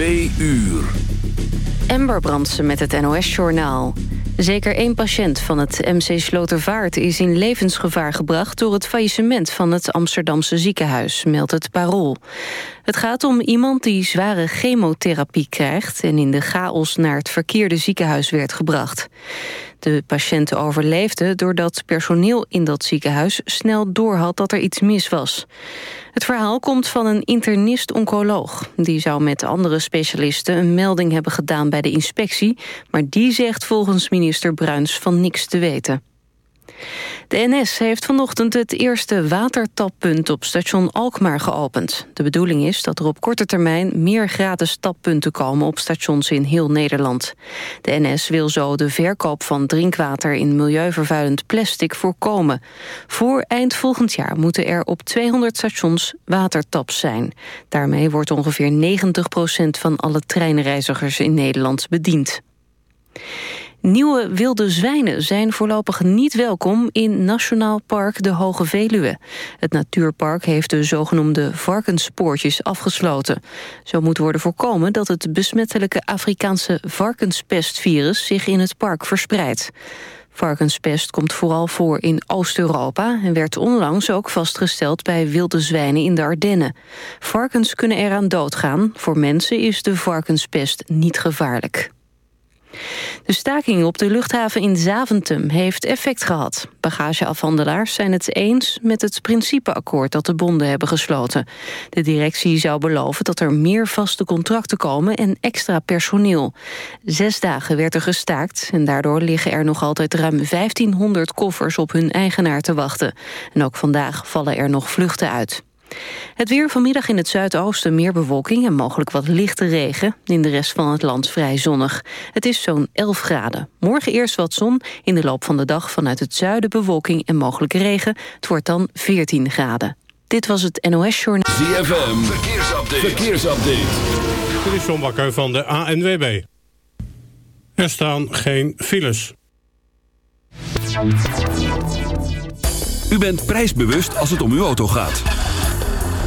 Twee uur. Ember Brandsen met het NOS-journaal. Zeker één patiënt van het MC Slotervaart is in levensgevaar gebracht... door het faillissement van het Amsterdamse ziekenhuis, meldt het Parool. Het gaat om iemand die zware chemotherapie krijgt... en in de chaos naar het verkeerde ziekenhuis werd gebracht. De patiënt overleefde doordat personeel in dat ziekenhuis... snel doorhad dat er iets mis was. Het verhaal komt van een internist-oncoloog. Die zou met andere specialisten een melding hebben gedaan bij de inspectie... maar die zegt volgens minister Bruins van niks te weten. De NS heeft vanochtend het eerste watertappunt op station Alkmaar geopend. De bedoeling is dat er op korte termijn meer gratis tappunten komen op stations in heel Nederland. De NS wil zo de verkoop van drinkwater in milieuvervuilend plastic voorkomen. Voor eind volgend jaar moeten er op 200 stations watertaps zijn. Daarmee wordt ongeveer 90% van alle treinreizigers in Nederland bediend. Nieuwe wilde zwijnen zijn voorlopig niet welkom in Nationaal Park de Hoge Veluwe. Het natuurpark heeft de zogenoemde varkenspoortjes afgesloten. Zo moet worden voorkomen dat het besmettelijke Afrikaanse varkenspestvirus zich in het park verspreidt. Varkenspest komt vooral voor in Oost-Europa... en werd onlangs ook vastgesteld bij wilde zwijnen in de Ardennen. Varkens kunnen eraan doodgaan. Voor mensen is de varkenspest niet gevaarlijk. De staking op de luchthaven in Zaventem heeft effect gehad. Bagageafhandelaars zijn het eens met het principeakkoord dat de bonden hebben gesloten. De directie zou beloven dat er meer vaste contracten komen en extra personeel. Zes dagen werd er gestaakt en daardoor liggen er nog altijd ruim 1500 koffers op hun eigenaar te wachten. En ook vandaag vallen er nog vluchten uit. Het weer vanmiddag in het zuidoosten meer bewolking en mogelijk wat lichte regen. In de rest van het land vrij zonnig. Het is zo'n 11 graden. Morgen eerst wat zon, in de loop van de dag vanuit het zuiden bewolking en mogelijk regen. Het wordt dan 14 graden. Dit was het NOS Journaal. ZFM, verkeersupdate. verkeersupdate. Dit is John Bakker van de ANWB. Er staan geen files. U bent prijsbewust als het om uw auto gaat.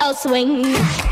I'll swing.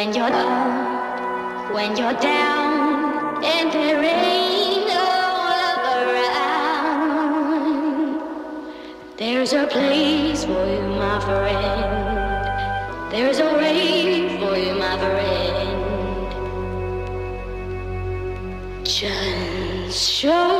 When you're down, when you're down, and there ain't love around, there's a place for you, my friend. There's a way for you, my friend. Just show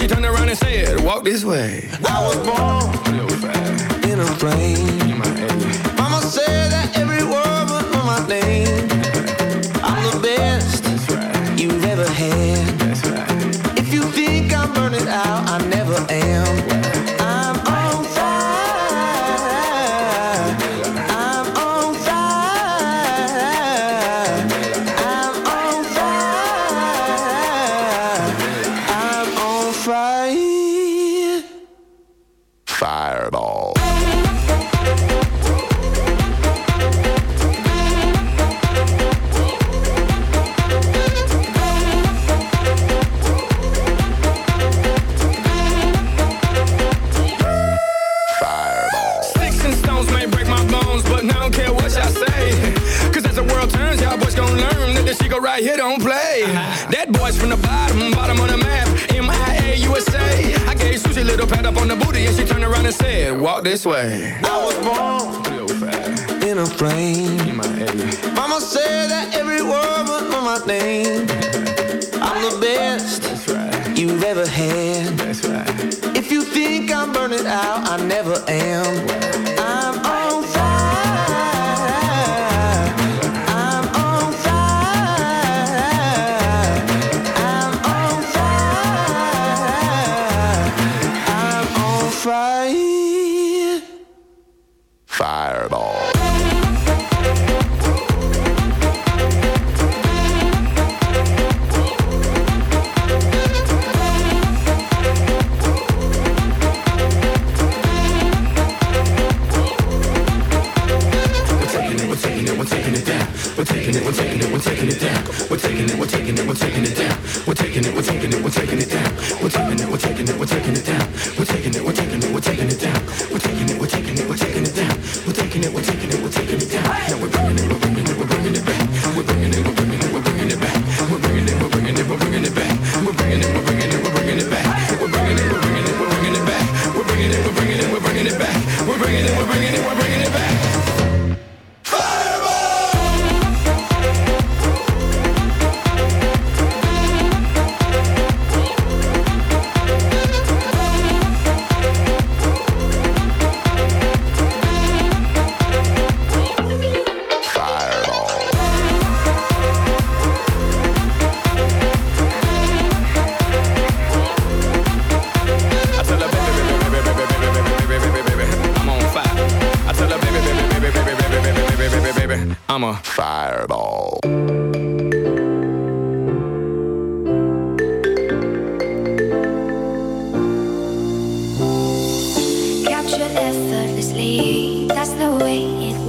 She turned around and said, "Walk this way." I was born in a plane. Mama said that every word know my name. I'm the best you've ever had. the best right. you've ever had. That's Right. If you think I'm burning out, I never am.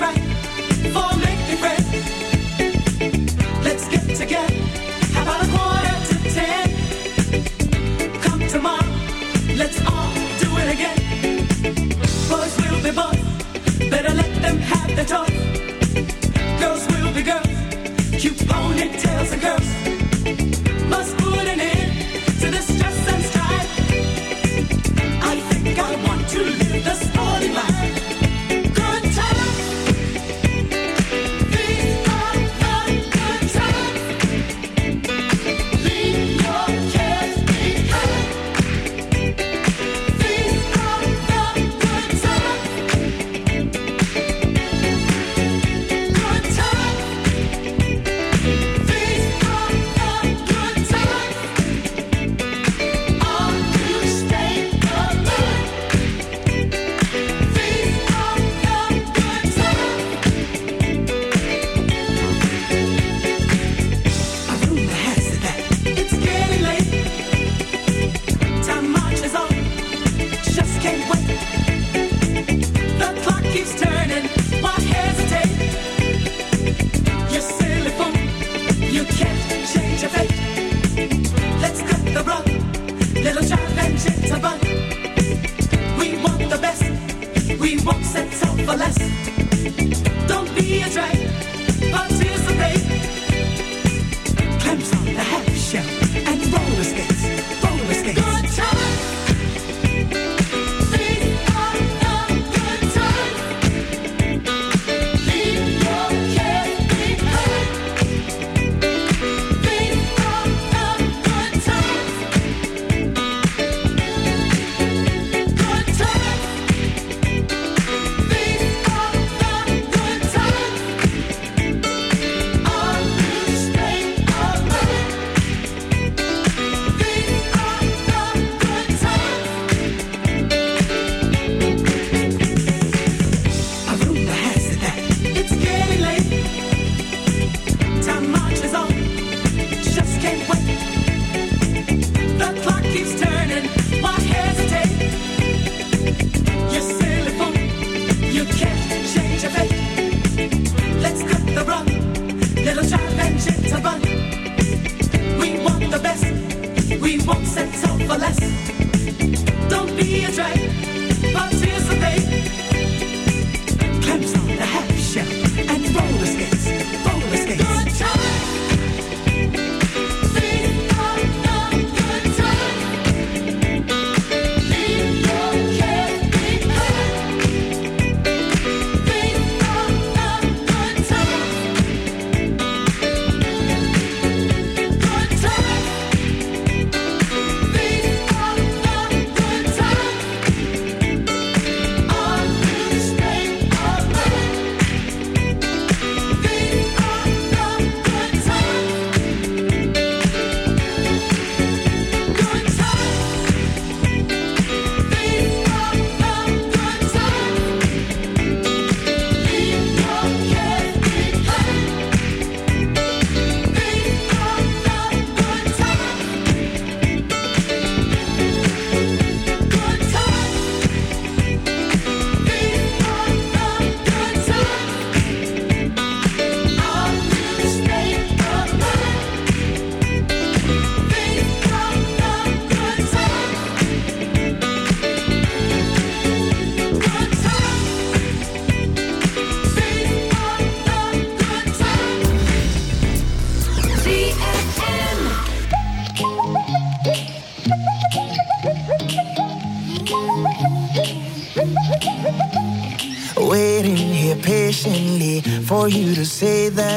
right.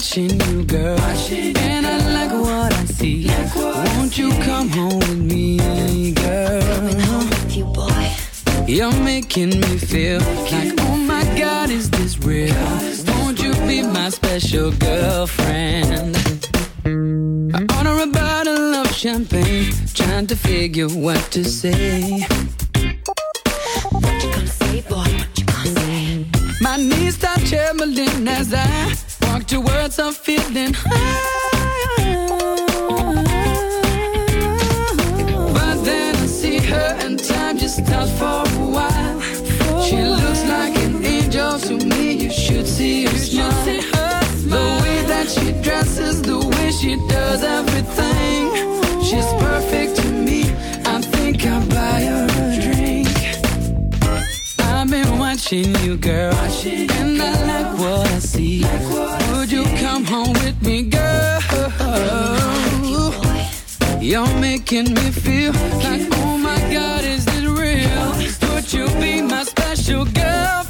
girl. And I like what I see. Like what Won't you come home with me, girl? Coming home with you, boy. You're making me feel like, oh my God, is this real? Won't you be my special girlfriend? I order a bottle of champagne, trying to figure what to say. What you gonna say, boy? What you gonna say? My knees start trembling as I walk towards a feeling But then I see her and time just stops for a while. She looks like an angel to me. You should see her smile. The way that she dresses, the way she does everything. She's perfect to me. I think I'll buy her a drink. I've been watching you, girl, and I like what I see. Would you come home with me, girl? You're making me feel like, oh my God, is this real? Would you be my special girlfriend,